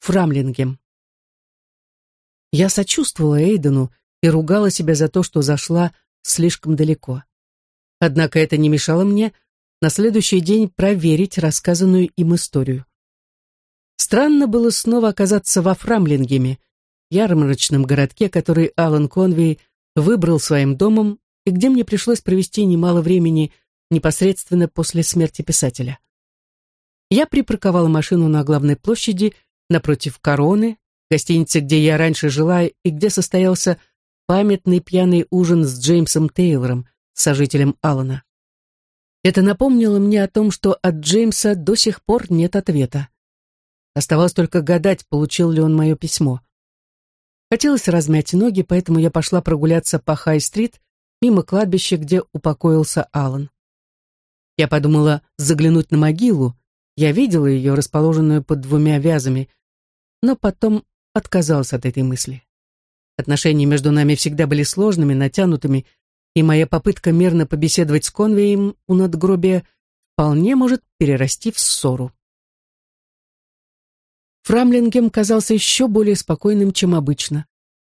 Фрамлингем. Я сочувствовала Эйдену и ругала себя за то, что зашла слишком далеко. Однако это не мешало мне на следующий день проверить рассказанную им историю. Странно было снова оказаться во Фрамлингеме, ярмарочном городке, который Алан Конвей выбрал своим домом и где мне пришлось провести немало времени непосредственно после смерти писателя. Я припарковала машину на главной площади напротив Короны, гостиницы, где я раньше жила и где состоялся памятный пьяный ужин с Джеймсом Тейлором, сожителем Алана. Это напомнило мне о том, что от Джеймса до сих пор нет ответа. Оставалось только гадать, получил ли он мое письмо. Хотелось размять ноги, поэтому я пошла прогуляться по Хай-стрит мимо кладбища, где упокоился Алан. Я подумала заглянуть на могилу, я видела ее, расположенную под двумя вязами, но потом отказалась от этой мысли. Отношения между нами всегда были сложными, натянутыми, и моя попытка мирно побеседовать с Конвеем у надгробия вполне может перерасти в ссору. Фрамлингем казался еще более спокойным, чем обычно.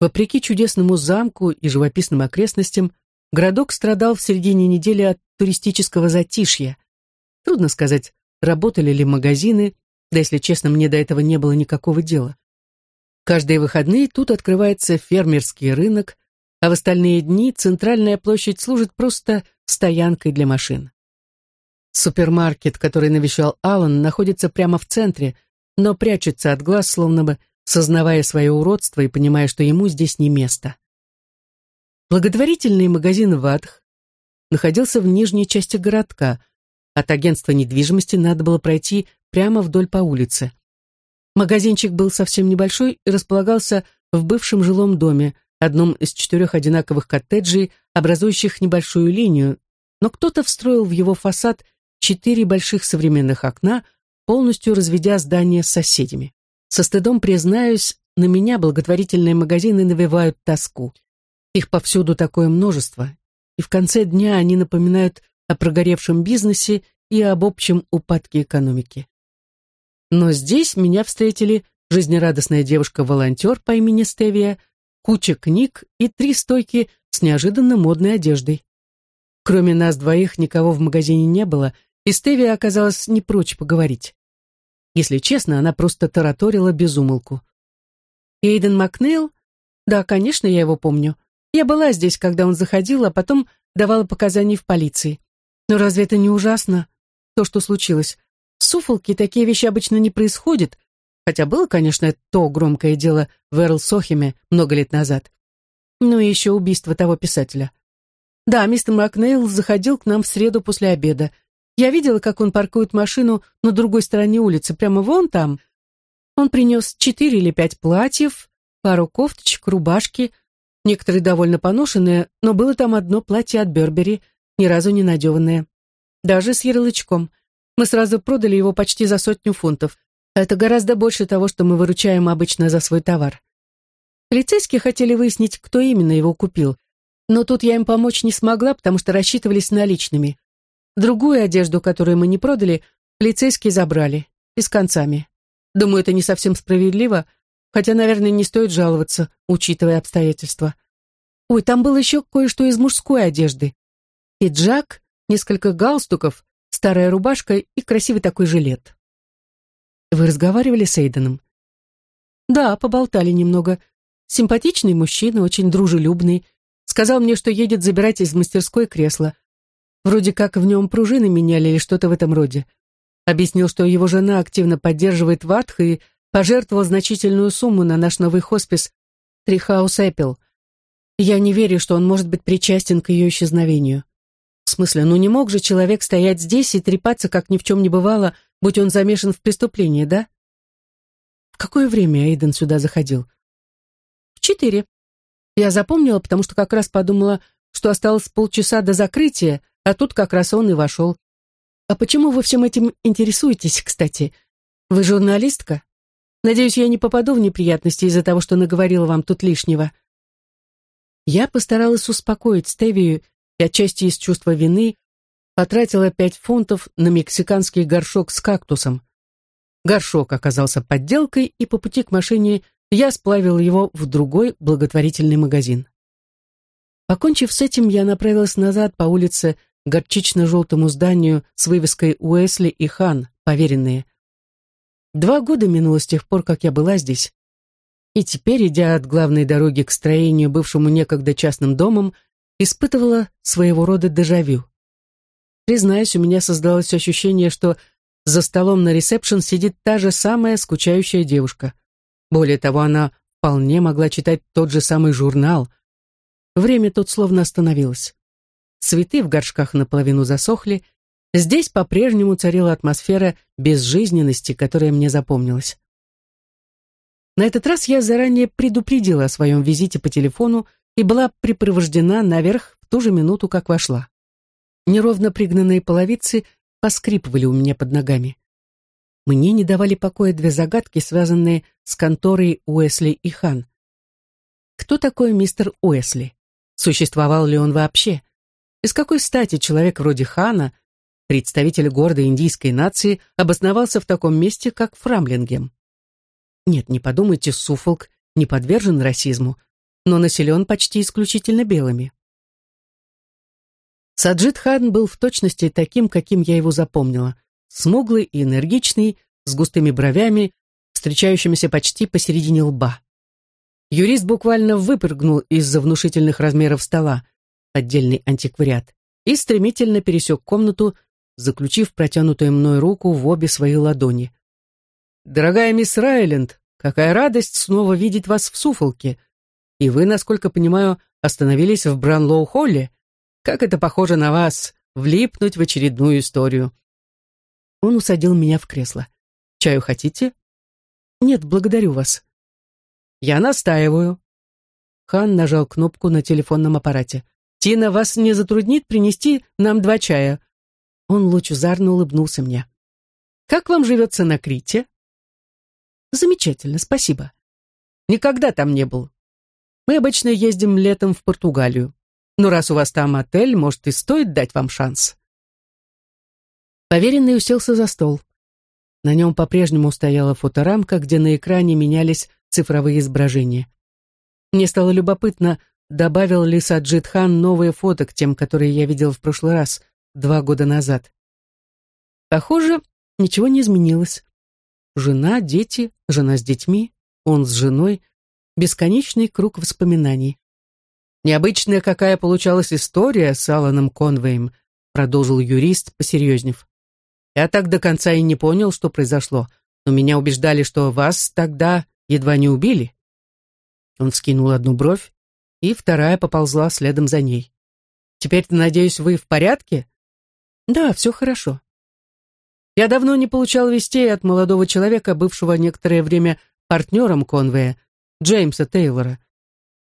Вопреки чудесному замку и живописным окрестностям, городок страдал в середине недели от туристического затишья. Трудно сказать, работали ли магазины, да, если честно, мне до этого не было никакого дела. Каждые выходные тут открывается фермерский рынок, а в остальные дни центральная площадь служит просто стоянкой для машин. Супермаркет, который навещал Аллан, находится прямо в центре, но прячется от глаз, словно бы сознавая свое уродство и понимая, что ему здесь не место. Благотворительный магазин «Ватх» находился в нижней части городка. От агентства недвижимости надо было пройти прямо вдоль по улице. Магазинчик был совсем небольшой и располагался в бывшем жилом доме, одном из четырех одинаковых коттеджей, образующих небольшую линию, но кто-то встроил в его фасад четыре больших современных окна, полностью разведя здание с соседями. Со стыдом признаюсь, на меня благотворительные магазины навевают тоску. Их повсюду такое множество, и в конце дня они напоминают о прогоревшем бизнесе и об общем упадке экономики. Но здесь меня встретили жизнерадостная девушка-волонтер по имени Стевия, куча книг и три стойки с неожиданно модной одеждой. Кроме нас двоих никого в магазине не было, и Стевия оказалась не прочь поговорить. Если честно, она просто тараторила без умолку. Эйден Макнейл? Да, конечно, я его помню. Я была здесь, когда он заходил, а потом давала показания в полиции. Но разве это не ужасно? То, что случилось. В Суфолке такие вещи обычно не происходят, хотя было, конечно, то громкое дело в Эрл-Сохеме много лет назад. Ну и еще убийство того писателя. Да, мистер Макнейл заходил к нам в среду после обеда. Я видела, как он паркует машину на другой стороне улицы, прямо вон там. Он принес четыре или пять платьев, пару кофточек, рубашки, некоторые довольно поношенные, но было там одно платье от Бербери, ни разу не надеванное. Даже с ярлычком. Мы сразу продали его почти за сотню фунтов. Это гораздо больше того, что мы выручаем обычно за свой товар. Полицейские хотели выяснить, кто именно его купил, но тут я им помочь не смогла, потому что рассчитывались наличными. Другую одежду, которую мы не продали, полицейские забрали, и с концами. Думаю, это не совсем справедливо, хотя, наверное, не стоит жаловаться, учитывая обстоятельства. Ой, там было еще кое-что из мужской одежды. Пиджак, несколько галстуков, старая рубашка и красивый такой жилет. Вы разговаривали с Эйденом? Да, поболтали немного. Симпатичный мужчина, очень дружелюбный. Сказал мне, что едет забирать из мастерской кресло. Вроде как в нем пружины меняли или что-то в этом роде. Объяснил, что его жена активно поддерживает Ватх и пожертвовал значительную сумму на наш новый хоспис Трихаус Эппл. Я не верю, что он может быть причастен к ее исчезновению. В смысле, ну не мог же человек стоять здесь и трепаться, как ни в чем не бывало, будь он замешан в преступлении, да? В какое время Эйден сюда заходил? В четыре. Я запомнила, потому что как раз подумала, что осталось полчаса до закрытия, а тут как раз он и вошел. А почему вы всем этим интересуетесь, кстати? Вы журналистка? Надеюсь, я не попаду в неприятности из-за того, что наговорила вам тут лишнего. Я постаралась успокоить Стевию и отчасти из чувства вины потратила пять фунтов на мексиканский горшок с кактусом. Горшок оказался подделкой, и по пути к машине я сплавил его в другой благотворительный магазин. Покончив с этим, я направилась назад по улице горчично-желтому зданию с вывеской Уэсли и Хан, поверенные. Два года минуло с тех пор, как я была здесь. И теперь, идя от главной дороги к строению, бывшему некогда частным домом, испытывала своего рода дежавю. Признаюсь, у меня создалось ощущение, что за столом на ресепшн сидит та же самая скучающая девушка. Более того, она вполне могла читать тот же самый журнал. Время тут словно остановилось. Цветы в горшках наполовину засохли. Здесь по-прежнему царила атмосфера безжизненности, которая мне запомнилась. На этот раз я заранее предупредила о своем визите по телефону и была припровождена наверх в ту же минуту, как вошла. Неровно пригнанные половицы поскрипывали у меня под ногами. Мне не давали покоя две загадки, связанные с конторой Уэсли и Хан. Кто такой мистер Уэсли? Существовал ли он вообще? Из какой стати человек вроде Хана, представитель гордой индийской нации, обосновался в таком месте, как Фрамлингем? Нет, не подумайте, Суфолк не подвержен расизму, но населен почти исключительно белыми. Саджид Хан был в точности таким, каким я его запомнила. Смуглый и энергичный, с густыми бровями, встречающимися почти посередине лба. Юрист буквально выпрыгнул из-за внушительных размеров стола, отдельный антиквариат, и стремительно пересек комнату, заключив протянутую мной руку в обе свои ладони. «Дорогая мисс Райленд, какая радость снова видеть вас в Суфолке! И вы, насколько понимаю, остановились в Бранлоу-холле. Как это похоже на вас, влипнуть в очередную историю!» Он усадил меня в кресло. «Чаю хотите?» «Нет, благодарю вас». «Я настаиваю». Хан нажал кнопку на телефонном аппарате. «Тина, вас не затруднит принести нам два чая?» Он лучезарно улыбнулся мне. «Как вам живется на Крите?» «Замечательно, спасибо. Никогда там не был. Мы обычно ездим летом в Португалию. Но раз у вас там отель, может, и стоит дать вам шанс». Поверенный уселся за стол. На нем по-прежнему стояла фоторамка, где на экране менялись цифровые изображения. Мне стало любопытно, добавил ли Саджид Хан новые фото к тем, которые я видел в прошлый раз, два года назад. Похоже, ничего не изменилось. Жена, дети, жена с детьми, он с женой, бесконечный круг воспоминаний. Необычная какая получалась история с Аланом Конвеем, продолжил юрист, посерьезнев. Я так до конца и не понял, что произошло, но меня убеждали, что вас тогда едва не убили. Он скинул одну бровь, и вторая поползла следом за ней. «Теперь, надеюсь, вы в порядке?» «Да, все хорошо». Я давно не получал вестей от молодого человека, бывшего некоторое время партнером Конвея, Джеймса Тейлора.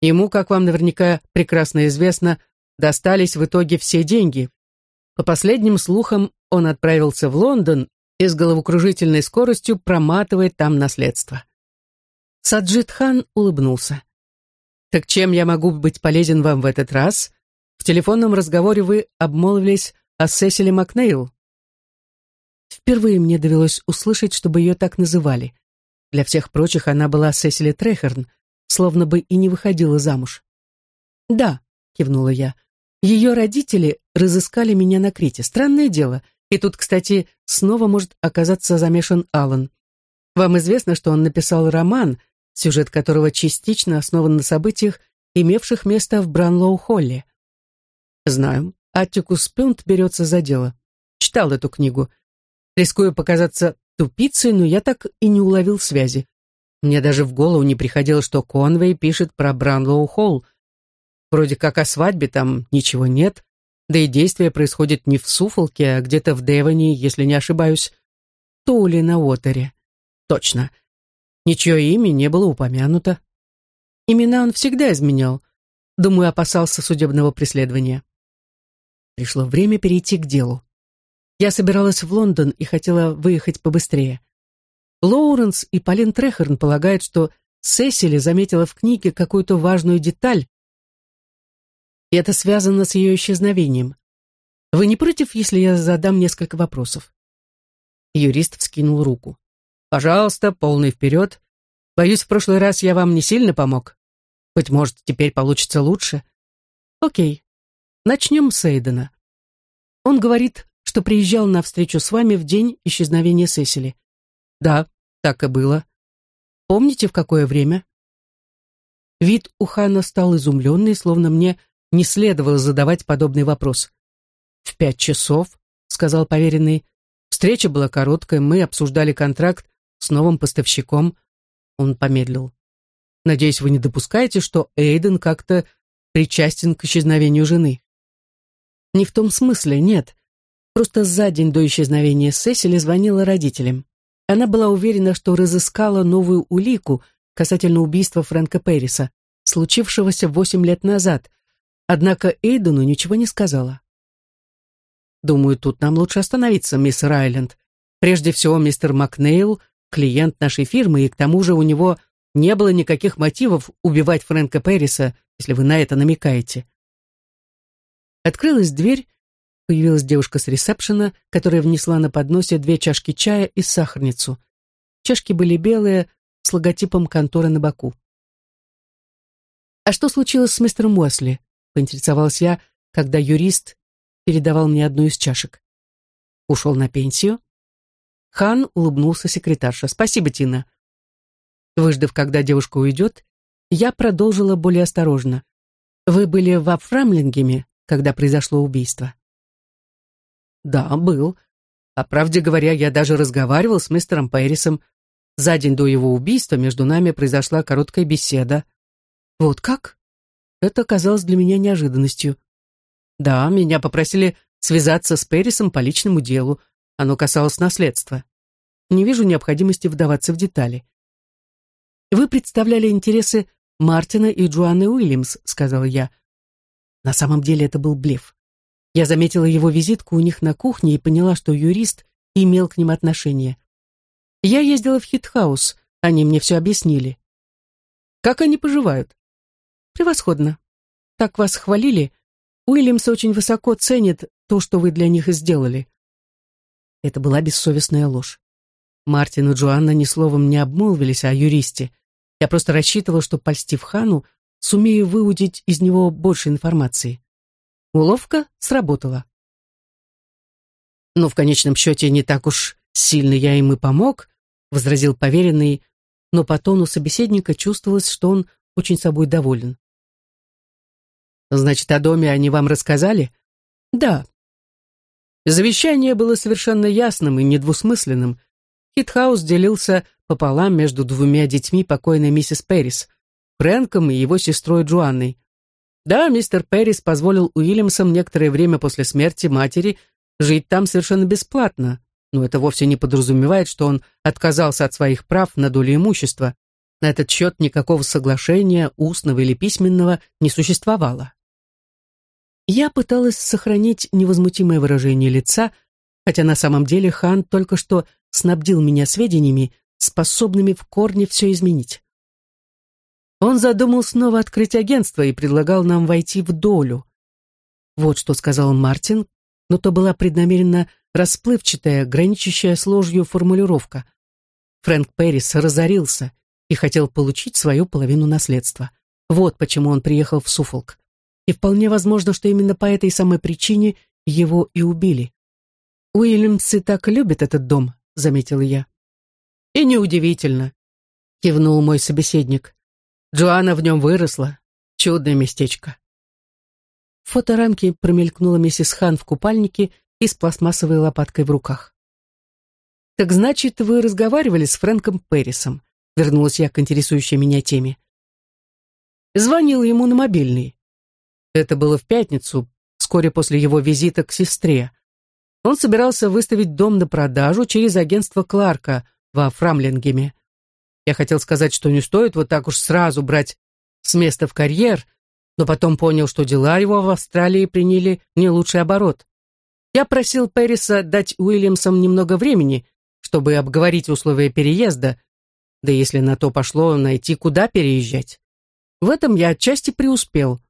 Ему, как вам наверняка прекрасно известно, достались в итоге все деньги. По последним слухам, он отправился в Лондон и с головокружительной скоростью проматывает там наследство. Саджид Хан улыбнулся. «Так чем я могу быть полезен вам в этот раз? В телефонном разговоре вы обмолвились о Сесиле Макнейл». Впервые мне довелось услышать, чтобы ее так называли. Для всех прочих она была Сесили Трехерн, словно бы и не выходила замуж. «Да», — кивнула я, — «ее родители разыскали меня на Крите. Странное дело. И тут, кстати, снова может оказаться замешан Алан. Вам известно, что он написал роман — сюжет которого частично основан на событиях, имевших место в Бранлоу-Холле. Знаю, Аттикус Пюнт берется за дело. Читал эту книгу. Рискую показаться тупицей, но я так и не уловил связи. Мне даже в голову не приходило, что Конвей пишет про Бранлоу-Холл. Вроде как о свадьбе там ничего нет, да и действие происходит не в Суфолке, а где-то в Девоне, если не ошибаюсь. Тули на Уотере. Точно. Ничье имя не было упомянуто. Имена он всегда изменял. Думаю, опасался судебного преследования. Пришло время перейти к делу. Я собиралась в Лондон и хотела выехать побыстрее. Лоуренс и Полин Трехерн полагают, что Сесили заметила в книге какую-то важную деталь, и это связано с ее исчезновением. Вы не против, если я задам несколько вопросов?» Юрист вскинул руку. Пожалуйста, полный вперед. Боюсь, в прошлый раз я вам не сильно помог. Быть может, теперь получится лучше. Окей. Начнем с Эйдена. Он говорит, что приезжал на встречу с вами в день исчезновения Сесили. Да, так и было. Помните, в какое время? Вид у Хана стал изумленный, словно мне не следовало задавать подобный вопрос. «В пять часов», — сказал поверенный. «Встреча была короткая, мы обсуждали контракт с новым поставщиком». Он помедлил. «Надеюсь, вы не допускаете, что Эйден как-то причастен к исчезновению жены?» «Не в том смысле, нет. Просто за день до исчезновения Сесили звонила родителям. Она была уверена, что разыскала новую улику касательно убийства Фрэнка Перриса, случившегося восемь лет назад, однако Эйдену ничего не сказала. Думаю, тут нам лучше остановиться, мисс Райленд. Прежде всего, мистер Макнейл — клиент нашей фирмы, и к тому же у него не было никаких мотивов убивать Фрэнка Перриса, если вы на это намекаете. Открылась дверь, появилась девушка с ресепшена, которая внесла на подносе две чашки чая и сахарницу. Чашки были белые, с логотипом конторы на боку. «А что случилось с мистером Уэсли?» — поинтересовалась я, когда юрист передавал мне одну из чашек. Ушел на пенсию. Хан улыбнулся секретарша. «Спасибо, Тина». Выждав, когда девушка уйдет, я продолжила более осторожно. «Вы были в Апфрамлингеме, когда произошло убийство?» «Да, был. По правде говоря, я даже разговаривал с мистером Пэрисом. За день до его убийства между нами произошла короткая беседа. Вот как? Это казалось для меня неожиданностью. Да, меня попросили связаться с Пэрисом по личному делу. Оно касалось наследства. Не вижу необходимости вдаваться в детали. Вы представляли интересы Мартина и Джоанны Уильямс, сказала я. На самом деле это был блеф. Я заметила его визитку у них на кухне и поняла, что юрист имел к ним отношение. Я ездила в Хитхаус, они мне все объяснили. Как они поживают? Превосходно. Так вас хвалили. Уильямс очень высоко ценит то, что вы для них сделали. Это была бессовестная ложь. Мартин и Джоанна ни словом не обмолвились о юристе. Я просто рассчитывала, что, польстив хану, сумею выудить из него больше информации. Уловка сработала. Но в конечном счете не так уж сильно я им и помог, возразил поверенный, но по тону собеседника чувствовалось, что он очень собой доволен. Значит, о доме они вам рассказали? Да. Завещание было совершенно ясным и недвусмысленным. Хитхаус делился пополам между двумя детьми покойной миссис Перрис, Фрэнком и его сестрой Джоанной. Да, мистер Перрис позволил Уильямсам некоторое время после смерти матери жить там совершенно бесплатно, но это вовсе не подразумевает, что он отказался от своих прав на долю имущества. На этот счет никакого соглашения, устного или письменного, не существовало. Я пыталась сохранить невозмутимое выражение лица, хотя на самом деле хан только что снабдил меня сведениями, способными в корне все изменить. Он задумал снова открыть агентство и предлагал нам войти в долю. Вот что сказал Мартин, но то была преднамеренно расплывчатая, граничащая с ложью формулировка. Фрэнк Перрис разорился и хотел получить свою половину наследства. Вот почему он приехал в Суфолк. И вполне возможно, что именно по этой самой причине его и убили. «Уильямсы так любят этот дом», — заметил я. «И неудивительно», — кивнул мой собеседник. Джоанна в нем выросла. Чудное местечко. В фоторамке промелькнула миссис Хан в купальнике и с пластмассовой лопаткой в руках. «Так значит, вы разговаривали с Фрэнком Перрисом?» Вернулась я к интересующей меня теме. Звонил ему на мобильный. Это было в пятницу, вскоре после его визита к сестре. Он собирался выставить дом на продажу через агентство Кларка во Фрамлингеме. Я хотел сказать, что не стоит вот так уж сразу брать с места в карьер, но потом понял, что дела его в Австралии приняли не лучший оборот. Я просил Перриса дать Уильямсам немного времени, чтобы обговорить условия переезда, да если на то пошло, найти, куда переезжать. В этом я отчасти преуспел.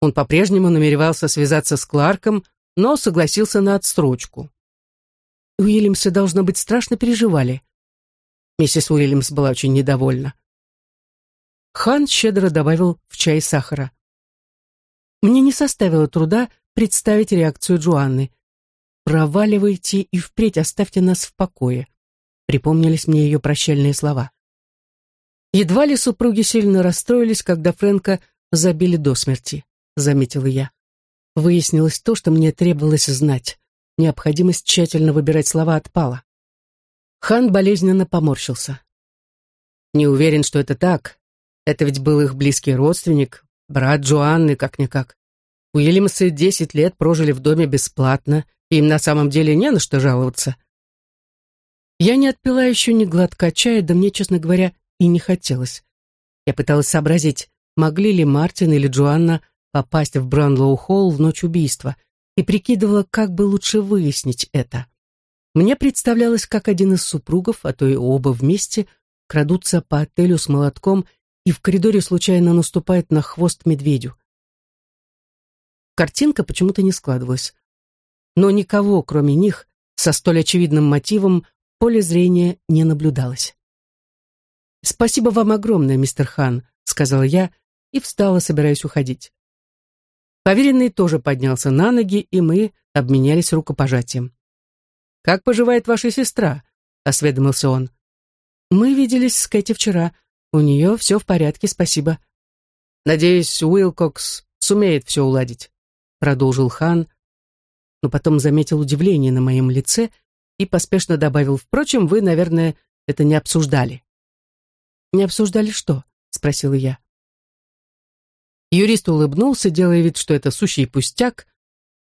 Он по-прежнему намеревался связаться с Кларком, но согласился на отсрочку. Уильямсы, должно быть, страшно переживали. Миссис Уильямс была очень недовольна. Хан щедро добавил в чай сахара. Мне не составило труда представить реакцию Джоанны. «Проваливайте и впредь оставьте нас в покое», — припомнились мне ее прощальные слова. Едва ли супруги сильно расстроились, когда Фрэнка забили до смерти, заметила я. Выяснилось то, что мне требовалось знать. Необходимость тщательно выбирать слова отпала. Хан болезненно поморщился. Не уверен, что это так. Это ведь был их близкий родственник, брат Джоанны, как-никак. Уильямсы десять лет прожили в доме бесплатно, и им на самом деле не на что жаловаться. Я не отпила еще ни глотка чая, да мне, честно говоря, и не хотелось. Я пыталась сообразить, могли ли Мартин или Джоанна попасть в Бранлоу-холл в ночь убийства, и прикидывала, как бы лучше выяснить это. Мне представлялось, как один из супругов, а то и оба вместе, крадутся по отелю с молотком и в коридоре случайно наступает на хвост медведю. Картинка почему-то не складывалась. Но никого, кроме них, со столь очевидным мотивом, поле зрения не наблюдалось. «Спасибо вам огромное, мистер Хан», — сказала я и встала, собираясь уходить. Поверенный тоже поднялся на ноги, и мы обменялись рукопожатием. «Как поживает ваша сестра?» — осведомился он. «Мы виделись с Кэти вчера. У нее все в порядке, спасибо». «Надеюсь, Уилкокс сумеет все уладить», — продолжил Хан, но потом заметил удивление на моем лице и поспешно добавил, «Впрочем, вы, наверное, это не обсуждали». «Не обсуждали что?» — спросила я. Юрист улыбнулся, делая вид, что это сущий пустяк,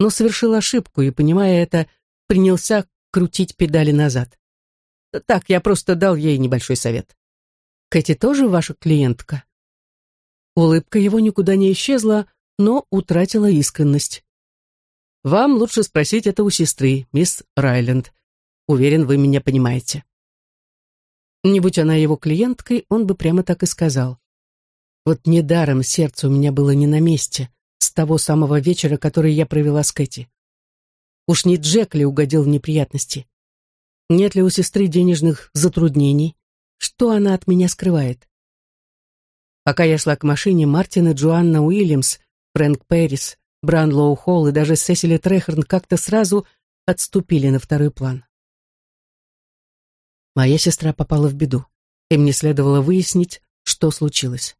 но совершил ошибку и, понимая это, принялся крутить педали назад. Так, я просто дал ей небольшой совет. Кэти тоже ваша клиентка? Улыбка его никуда не исчезла, но утратила искренность. Вам лучше спросить это у сестры, мисс Райленд. Уверен, вы меня понимаете. Не будь она его клиенткой, он бы прямо так и сказал. Вот недаром сердце у меня было не на месте с того самого вечера, который я провела с Кэти. Уж не Джек ли угодил в неприятности? Нет ли у сестры денежных затруднений? Что она от меня скрывает? Пока я шла к машине, Мартин и Джоанна Уильямс, Фрэнк Пэрис, Бранлоу Холл и даже Сесили Трехерн как-то сразу отступили на второй план. Моя сестра попала в беду, и мне следовало выяснить, что случилось.